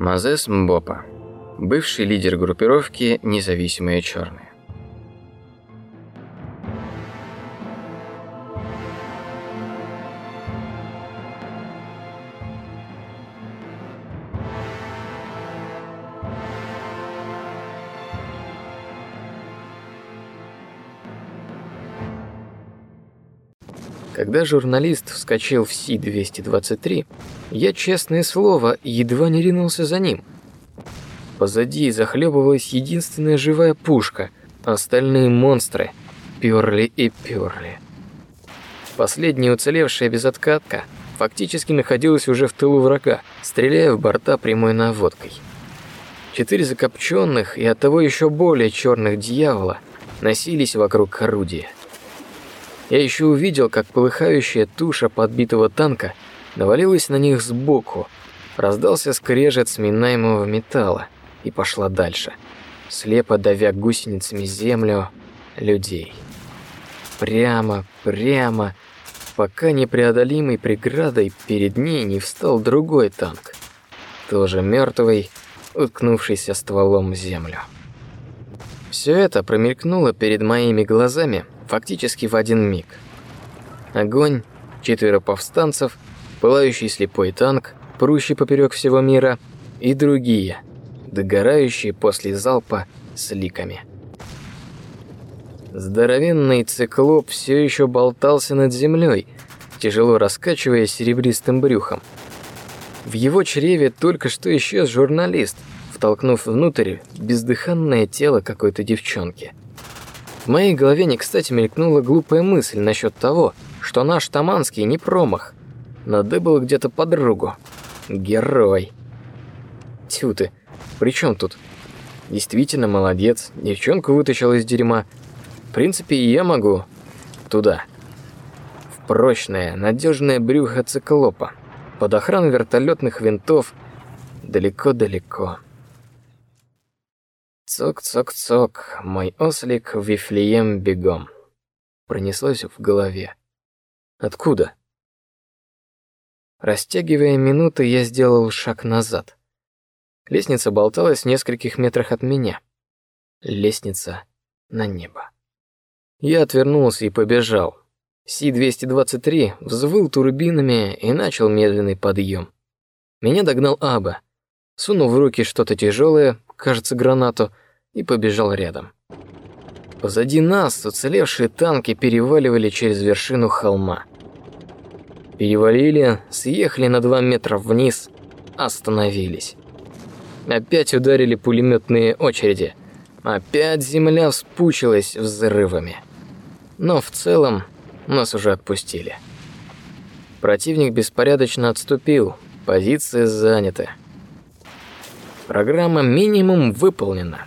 Мазес Мбопа, бывший лидер группировки «Независимые черные». Когда журналист вскочил в Си-223, я, честное слово, едва не ринулся за ним. Позади захлебывалась единственная живая пушка, а остальные монстры перли и перли. Последняя уцелевшая безоткатка фактически находилась уже в тылу врага, стреляя в борта прямой наводкой. Четыре закопченных и оттого еще более черных дьявола носились вокруг орудия. Я еще увидел, как полыхающая туша подбитого танка навалилась на них сбоку, раздался скрежет сминаемого металла и пошла дальше, слепо давя гусеницами землю людей. Прямо, прямо, пока непреодолимой преградой перед ней не встал другой танк, тоже мертвый, уткнувшийся стволом в землю. Все это промелькнуло перед моими глазами фактически в один миг. Огонь, четверо повстанцев, пылающий слепой танк, прущий поперек всего мира, и другие, догорающие после залпа с ликами. Здоровенный циклоп все еще болтался над землей, тяжело раскачивая серебристым брюхом. В его чреве только что исчез журналист, втолкнув внутрь бездыханное тело какой-то девчонки. В моей голове не кстати мелькнула глупая мысль насчет того, что наш Таманский не промах. Надыбал где-то подругу. Герой. Тьфу ты, при чем тут? Действительно молодец, девчонку вытащил из дерьма. В принципе, и я могу. Туда. В прочное, надежное брюхо циклопа. Под охрану вертолетных винтов. Далеко-далеко. Цок-цок-цок, мой ослик в Вифлеем бегом. Пронеслось в голове. Откуда? Растягивая минуты, я сделал шаг назад. Лестница болталась в нескольких метрах от меня. Лестница на небо. Я отвернулся и побежал. Си-223 взвыл турбинами и начал медленный подъем. Меня догнал Аба. Сунул в руки что-то тяжелое, кажется, гранату, и побежал рядом. Позади нас уцелевшие танки переваливали через вершину холма. Перевалили, съехали на два метра вниз, остановились. Опять ударили пулеметные очереди. Опять земля вспучилась взрывами. Но в целом нас уже отпустили. Противник беспорядочно отступил, позиции заняты. Программа минимум выполнена.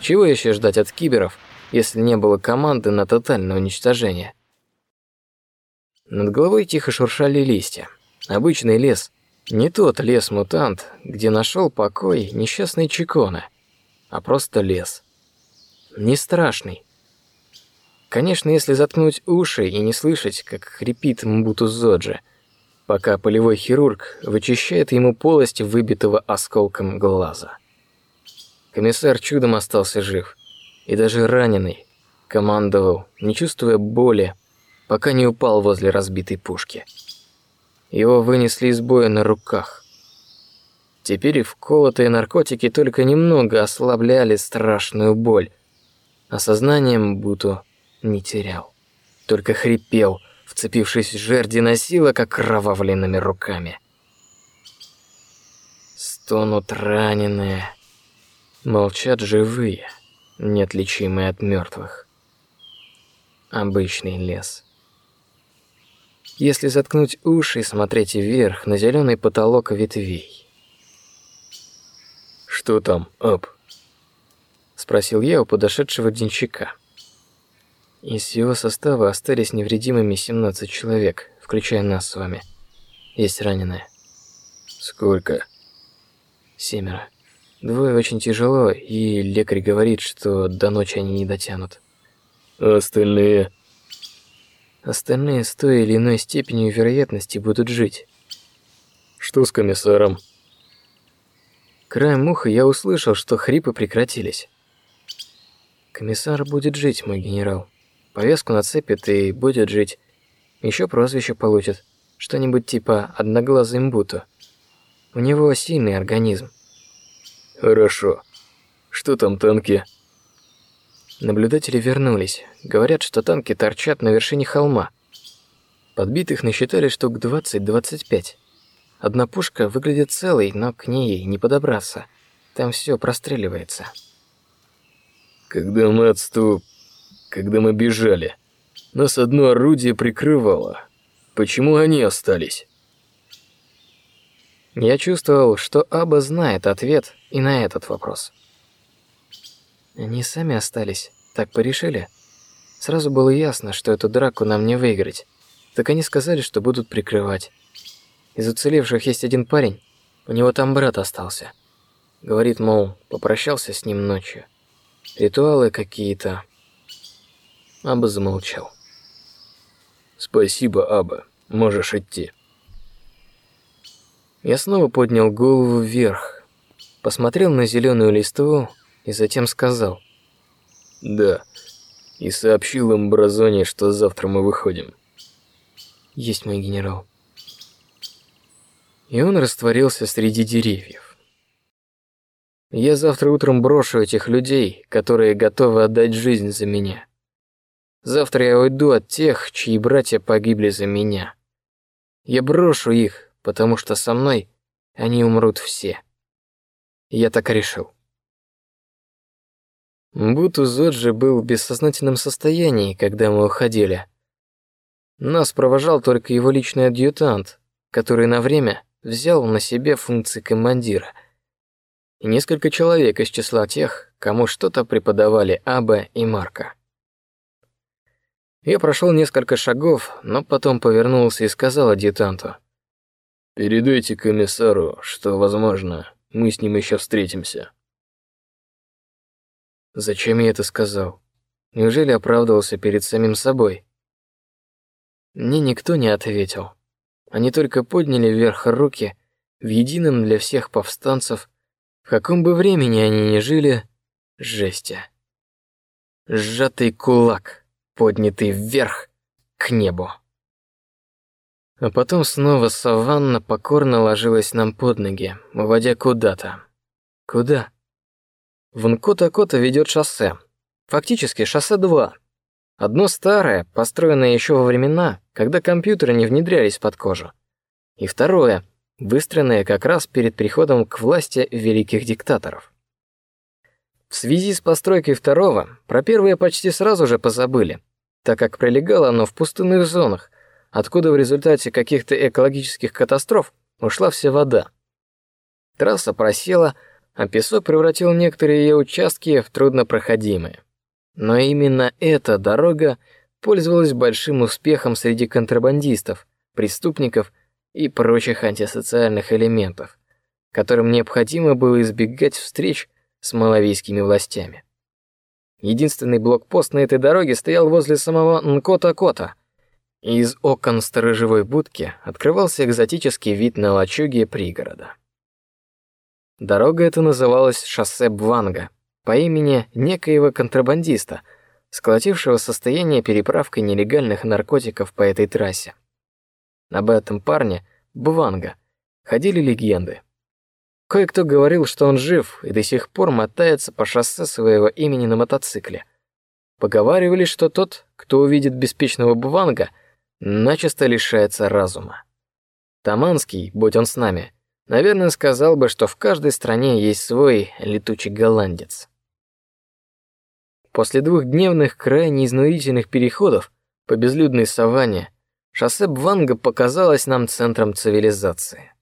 Чего еще ждать от киберов, если не было команды на тотальное уничтожение? Над головой тихо шуршали листья. Обычный лес, не тот лес-мутант, где нашел покой несчастный Чикона, а просто лес. Не страшный. Конечно, если заткнуть уши и не слышать, как хрипит Мбуту Зоджи, пока полевой хирург вычищает ему полость выбитого осколком глаза. Комиссар чудом остался жив. И даже раненый командовал, не чувствуя боли, пока не упал возле разбитой пушки. Его вынесли из боя на руках. Теперь и вколотые наркотики только немного ослабляли страшную боль, а сознанием Буту не терял, только хрипел, вцепившись в жерди носила, как кровавленными руками. Стонут раненые, Молчат живые, неотличимые от мертвых. Обычный лес. Если заткнуть уши и смотреть вверх на зеленый потолок ветвей. Что там, Ап? спросил я у подошедшего денщика. Из его состава остались невредимыми 17 человек, включая нас с вами. Есть раненые. Сколько? Семеро. Двое очень тяжело, и лекарь говорит, что до ночи они не дотянут. А остальные? Остальные с той или иной степенью вероятности будут жить. Что с комиссаром? Краем уха я услышал, что хрипы прекратились. Комиссар будет жить, мой генерал. Повязку нацепит и будет жить. Еще прозвище получит, что-нибудь типа одноглазый мбуту. У него сильный организм. Хорошо. Что там танки? Наблюдатели вернулись. Говорят, что танки торчат на вершине холма. Подбитых насчитали штук 20-25. Одна пушка выглядит целой, но к ней не подобраться. Там все простреливается. Когда мы отступ... Когда мы бежали, нас одно орудие прикрывало. Почему они остались? Я чувствовал, что Аба знает ответ и на этот вопрос. Они сами остались, так порешили. Сразу было ясно, что эту драку нам не выиграть. Так они сказали, что будут прикрывать. Из уцелевших есть один парень, у него там брат остался. Говорит, мол, попрощался с ним ночью. Ритуалы какие-то. Аба замолчал. Спасибо, Аба. Можешь идти. Я снова поднял голову вверх, посмотрел на зеленую листву и затем сказал: "Да". И сообщил им Бразоне, что завтра мы выходим. Есть мой генерал. И он растворился среди деревьев. Я завтра утром брошу этих людей, которые готовы отдать жизнь за меня. Завтра я уйду от тех, чьи братья погибли за меня. Я брошу их, потому что со мной они умрут все. Я так решил. Буту Зоджи был в бессознательном состоянии, когда мы уходили. Нас провожал только его личный адъютант, который на время взял на себе функции командира. И несколько человек из числа тех, кому что-то преподавали Аба и Марка. Я прошел несколько шагов, но потом повернулся и сказал адъютанту: Передайте комиссару, что, возможно, мы с ним еще встретимся. Зачем я это сказал? Неужели оправдывался перед самим собой? Мне никто не ответил. Они только подняли вверх руки в едином для всех повстанцев, в каком бы времени они ни жили, жести. Сжатый кулак, поднятый вверх к небу. А потом снова саванна покорно ложилась нам под ноги, уводя куда-то. Куда? В Нкота-Кота ведет шоссе. Фактически шоссе 2. Одно старое, построенное еще во времена, когда компьютеры не внедрялись под кожу. И второе, выстроенное как раз перед приходом к власти великих диктаторов. В связи с постройкой второго, про первое почти сразу же позабыли, так как пролегало оно в пустынных зонах, откуда в результате каких-то экологических катастроф ушла вся вода. Трасса просела, а песок превратил некоторые ее участки в труднопроходимые. Но именно эта дорога пользовалась большим успехом среди контрабандистов, преступников и прочих антисоциальных элементов, которым необходимо было избегать встреч с малавийскими властями. Единственный блокпост на этой дороге стоял возле самого Нкота-Кота – из окон сторожевой будки открывался экзотический вид на лачуги пригорода. Дорога эта называлась шоссе Бванга по имени некоего контрабандиста, сколотившего состояние переправкой нелегальных наркотиков по этой трассе. Об этом парне Бванга ходили легенды. Кое-кто говорил, что он жив и до сих пор мотается по шоссе своего имени на мотоцикле. Поговаривали, что тот, кто увидит беспечного Бванга, начисто лишается разума. Таманский, будь он с нами, наверное, сказал бы, что в каждой стране есть свой летучий голландец. После двухдневных крайне изнурительных переходов по безлюдной саванне шоссе Бванга показалось нам центром цивилизации.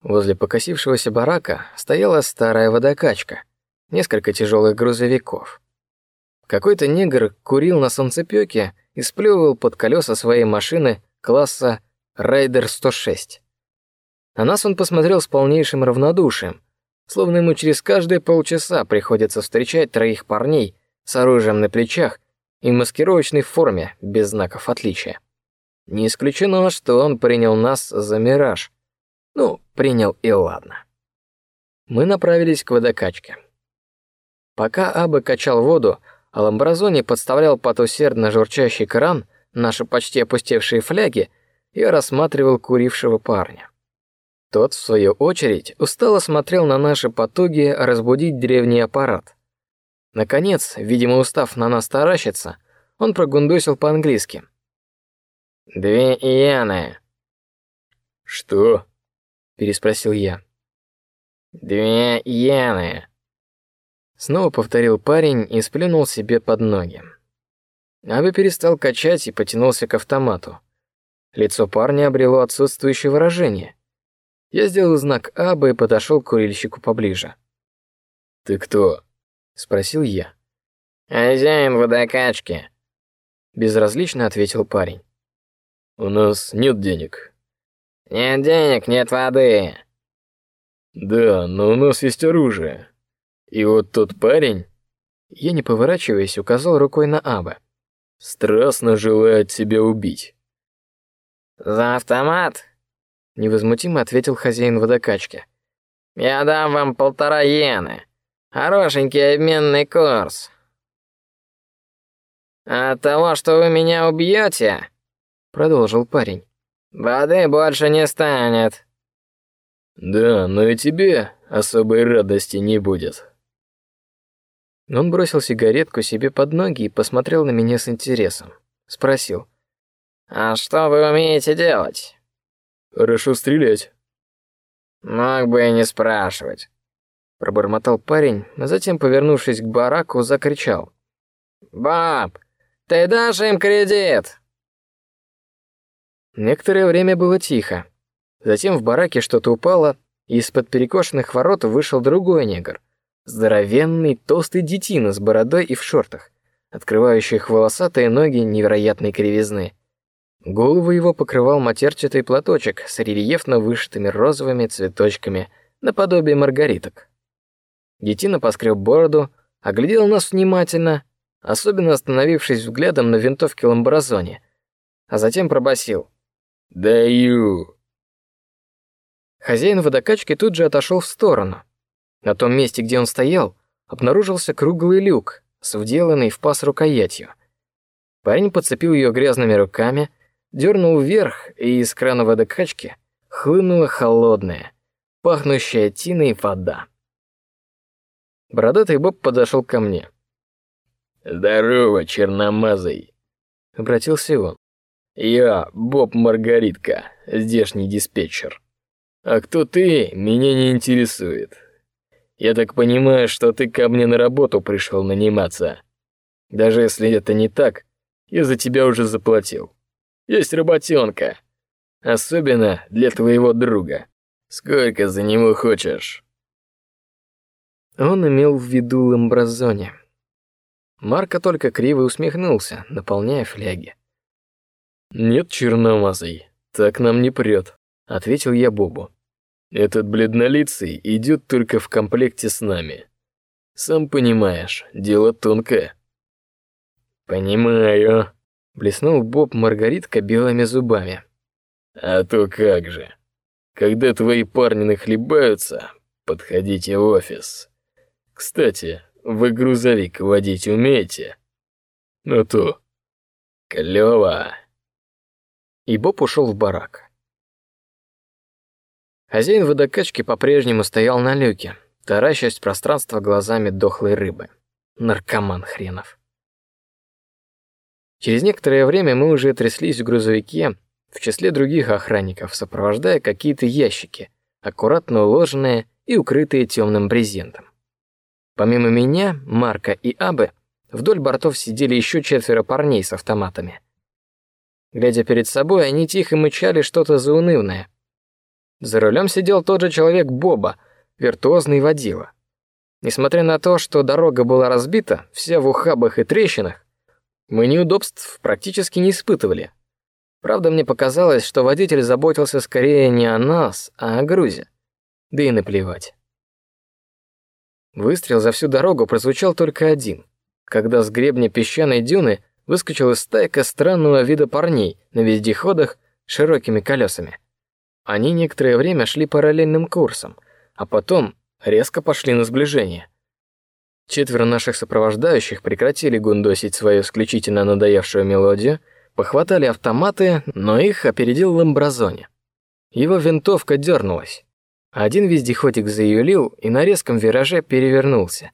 Возле покосившегося барака стояла старая водокачка, несколько тяжелых грузовиков. Какой-то негр курил на солнцепёке и сплевывал под колеса своей машины класса Райдер 106. На нас он посмотрел с полнейшим равнодушием, словно ему через каждые полчаса приходится встречать троих парней с оружием на плечах и маскировочной форме без знаков отличия. Не исключено, что он принял нас за мираж. Ну, принял и ладно. Мы направились к водокачке. Пока Абы качал воду, а Ламбразони подставлял под усердно журчащий кран наши почти опустевшие фляги, я рассматривал курившего парня. Тот, в свою очередь, устало смотрел на наши потуги разбудить древний аппарат. Наконец, видимо, устав на нас таращиться, он прогундосил по-английски. «Две ияны». «Что?» — переспросил я. «Две иены», Снова повторил парень и сплюнул себе под ноги. Аби перестал качать и потянулся к автомату. Лицо парня обрело отсутствующее выражение. Я сделал знак Абы и подошел к курильщику поближе. «Ты кто?» — спросил я. «Хозяин водокачки», — безразлично ответил парень. «У нас нет денег». «Нет денег, нет воды». «Да, но у нас есть оружие. И вот тот парень...» Я, не поворачиваясь, указал рукой на Аба. «Страстно желает тебя убить». «За автомат?» — невозмутимо ответил хозяин водокачки. «Я дам вам полтора иены. Хорошенький обменный курс». «От того, что вы меня убьете, продолжил парень, — «воды больше не станет». «Да, но и тебе особой радости не будет». Он бросил сигаретку себе под ноги и посмотрел на меня с интересом. Спросил. «А что вы умеете делать?» «Хорошо стрелять». «Мог бы и не спрашивать», — пробормотал парень, а затем, повернувшись к бараку, закричал. «Баб, ты дашь им кредит?» Некоторое время было тихо. Затем в бараке что-то упало, и из-под перекошенных ворот вышел другой негр. Здоровенный, толстый детина с бородой и в шортах, открывающих волосатые ноги невероятной кривизны. Голову его покрывал матерчатый платочек с рельефно вышитыми розовыми цветочками, наподобие маргариток. Детина поскреб бороду, оглядел нас внимательно, особенно остановившись взглядом на винтовке Ламбразони, а затем пробасил: «Даю». Хозяин водокачки тут же отошел в сторону, на том месте, где он стоял, обнаружился круглый люк с вделанной в паз рукоятью. Парень подцепил ее грязными руками, дернул вверх, и из крана водокачки хлынула холодная, пахнущая тиной вода. Бородатый Боб подошел ко мне. «Здорово, черномазый!» — обратился он. «Я Боб Маргаритка, здешний диспетчер. А кто ты, меня не интересует. Я так понимаю, что ты ко мне на работу пришел наниматься. Даже если это не так, я за тебя уже заплатил. Есть работенка. Особенно для твоего друга. Сколько за него хочешь?» Он имел в виду Ламбразоне. Марко только криво усмехнулся, наполняя фляги. «Нет, черномазый, так нам не прет», — ответил я Бобу. Этот бледнолицый идет только в комплекте с нами. Сам понимаешь, дело тонкое. Понимаю, блеснул Боб Маргаритка белыми зубами. А то как же. Когда твои парни нахлебаются, подходите в офис. Кстати, вы грузовик водить умеете? Ну то. Клево. И Боб ушел в барак. Хозяин водокачки по-прежнему стоял на люке, таращась в пространство глазами дохлой рыбы. Наркоман хренов. Через некоторое время мы уже тряслись в грузовике, в числе других охранников, сопровождая какие-то ящики, аккуратно уложенные и укрытые темным брезентом. Помимо меня, Марка и Абы, вдоль бортов сидели еще четверо парней с автоматами. Глядя перед собой, они тихо мычали что-то заунывное, за рулем сидел тот же человек Боба, виртуозный водила. Несмотря на то, что дорога была разбита, вся в ухабах и трещинах, мы неудобств практически не испытывали. Правда, мне показалось, что водитель заботился скорее не о нас, а о грузе. Да и наплевать. Выстрел за всю дорогу прозвучал только один, когда с гребня песчаной дюны выскочила стайка странного вида парней на вездеходах широкими колесами. Они некоторое время шли параллельным курсом, а потом резко пошли на сближение. Четверо наших сопровождающих прекратили гундосить свою исключительно надоевшую мелодию, похватали автоматы, но их опередил Ламбразони. Его винтовка дернулась. Один вездеходик заюлил и на резком вираже перевернулся,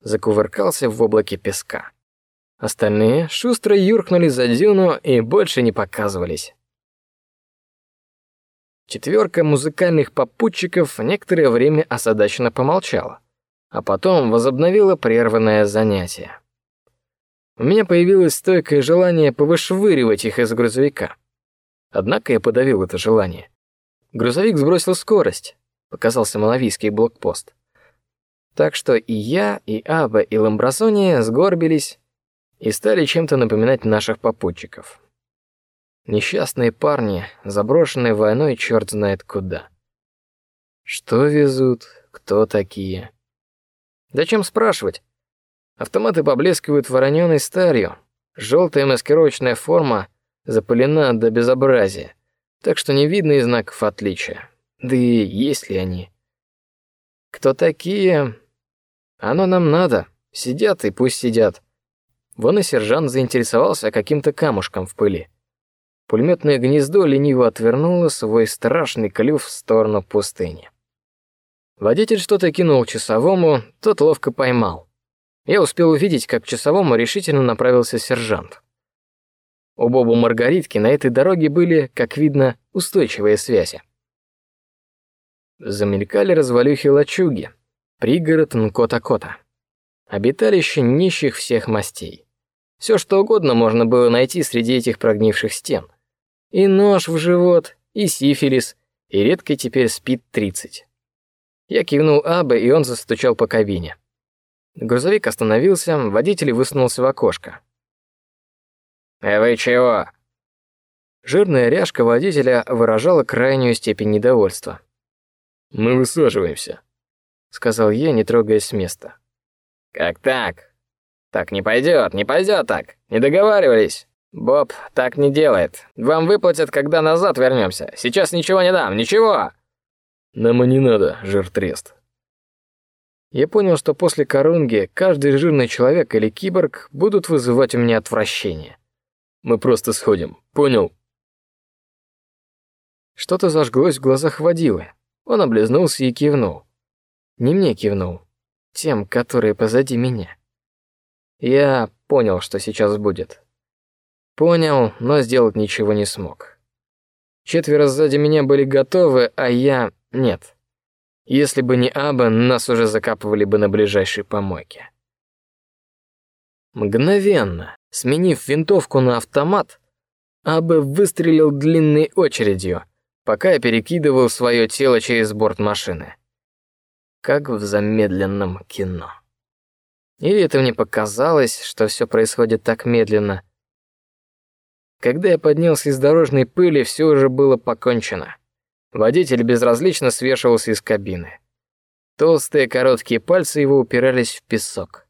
закувыркался в облаке песка. Остальные шустро юркнули за дюну и больше не показывались. Четверка музыкальных попутчиков некоторое время осадаченно помолчала, а потом возобновила прерванное занятие. У меня появилось стойкое желание повышвыривать их из грузовика. Однако я подавил это желание. Грузовик сбросил скорость, показался малавийский блокпост. Так что и я, и Аба, и Ламбразони сгорбились и стали чем-то напоминать наших попутчиков. Несчастные парни, заброшенные войной черт знает куда. Что везут, кто такие? Зачем спрашивать? Автоматы поблескивают вороненой сталью, желтая маскировочная форма запылена до безобразия, так что не видно и знаков отличия. Да и есть ли они? Кто такие? Оно нам надо. Сидят и пусть сидят. Вон и сержант заинтересовался каким-то камушком в пыли. Пулеметное гнездо лениво отвернуло свой страшный клюв в сторону пустыни. Водитель что-то кинул часовому, тот ловко поймал. Я успел увидеть, как к часовому решительно направился сержант. У Бобу Маргаритки на этой дороге были, как видно, устойчивые связи. Замелькали развалюхи лачуги, пригород Нкота-Кота, обиталище нищих всех мастей. Все что угодно можно было найти среди этих прогнивших стен. И нож в живот, и сифилис, и редко теперь спит тридцать. Я кивнул Абе, и он застучал по кабине. Грузовик остановился, водитель высунулся в окошко. «Э, вы чего?» Жирная ряжка водителя выражала крайнюю степень недовольства. «Мы высаживаемся», — сказал я, не трогаясь с места. «Как так? Так не пойдет, не пойдет так. Не договаривались. Боб так не делает. Вам выплатят, когда назад вернемся. Сейчас ничего не дам, ничего. Нам и не надо, жиртрест. Я понял, что после Корунги каждый жирный человек или киборг будут вызывать у меня отвращение. Мы просто сходим, понял? Что-то зажглось в глазах водилы. Он облизнулся и кивнул. Не мне кивнул, тем, которые позади меня. Я понял, что сейчас будет. Понял, но сделать ничего не смог. Четверо сзади меня были готовы, а я нет. Если бы не Аба, нас уже закапывали бы на ближайшей помойке. Мгновенно, сменив винтовку на автомат, Аба выстрелил длинной очередью, пока я перекидывал свое тело через борт машины. Как в замедленном кино. Или это мне показалось, что все происходит так медленно, когда я поднялся из дорожной пыли, все уже было покончено. Водитель безразлично свешивался из кабины. Толстые короткие пальцы его упирались в песок.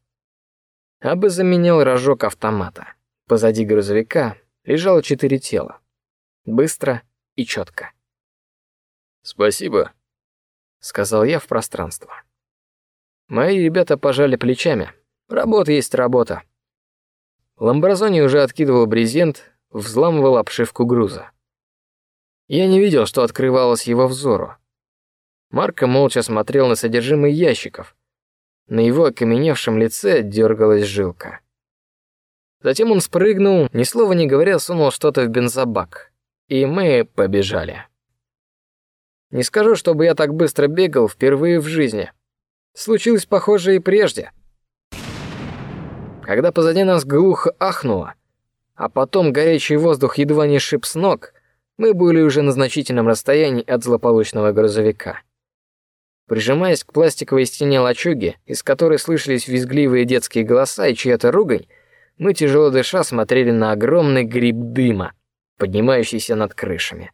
Абы заменял рожок автомата. Позади грузовика лежало четыре тела. Быстро и четко. Спасибо, сказал я в пространство. Мои ребята пожали плечами. Работа есть работа. Ламбразони уже откидывал брезент, взламывал обшивку груза. Я не видел, что открывалось его взору. Марко молча смотрел на содержимое ящиков. На его окаменевшем лице дергалась жилка. Затем он спрыгнул, ни слова не говоря, сунул что-то в бензобак, и мы побежали. Не скажу, чтобы я так быстро бегал впервые в жизни. Случилось похоже и прежде. Когда позади нас глухо ахнуло, а потом горячий воздух едва не шиб с ног, мы были уже на значительном расстоянии от злополучного грузовика. Прижимаясь к пластиковой стене лачуги, из которой слышались визгливые детские голоса и чья-то ругань, мы тяжело дыша смотрели на огромный гриб дыма, поднимающийся над крышами.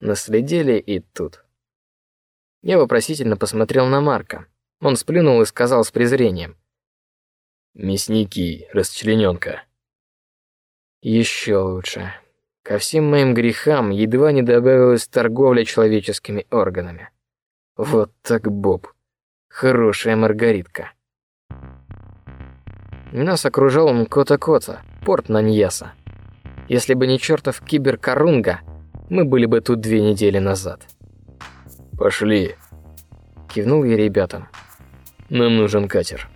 Наследили и тут. Я вопросительно посмотрел на Марка. Он сплюнул и сказал с презрением: "Мясники, расчлененка". Еще лучше. Ко всем моим грехам едва не добавилась торговля человеческими органами. Вот так Боб. Хорошая Маргаритка. Нас окружал Мкота-Кота, порт Наньяса. Если бы не чертов кибер Карунга, мы были бы тут две недели назад. Пошли. Кивнул я ребятам. Нам нужен катер.